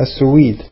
السويد.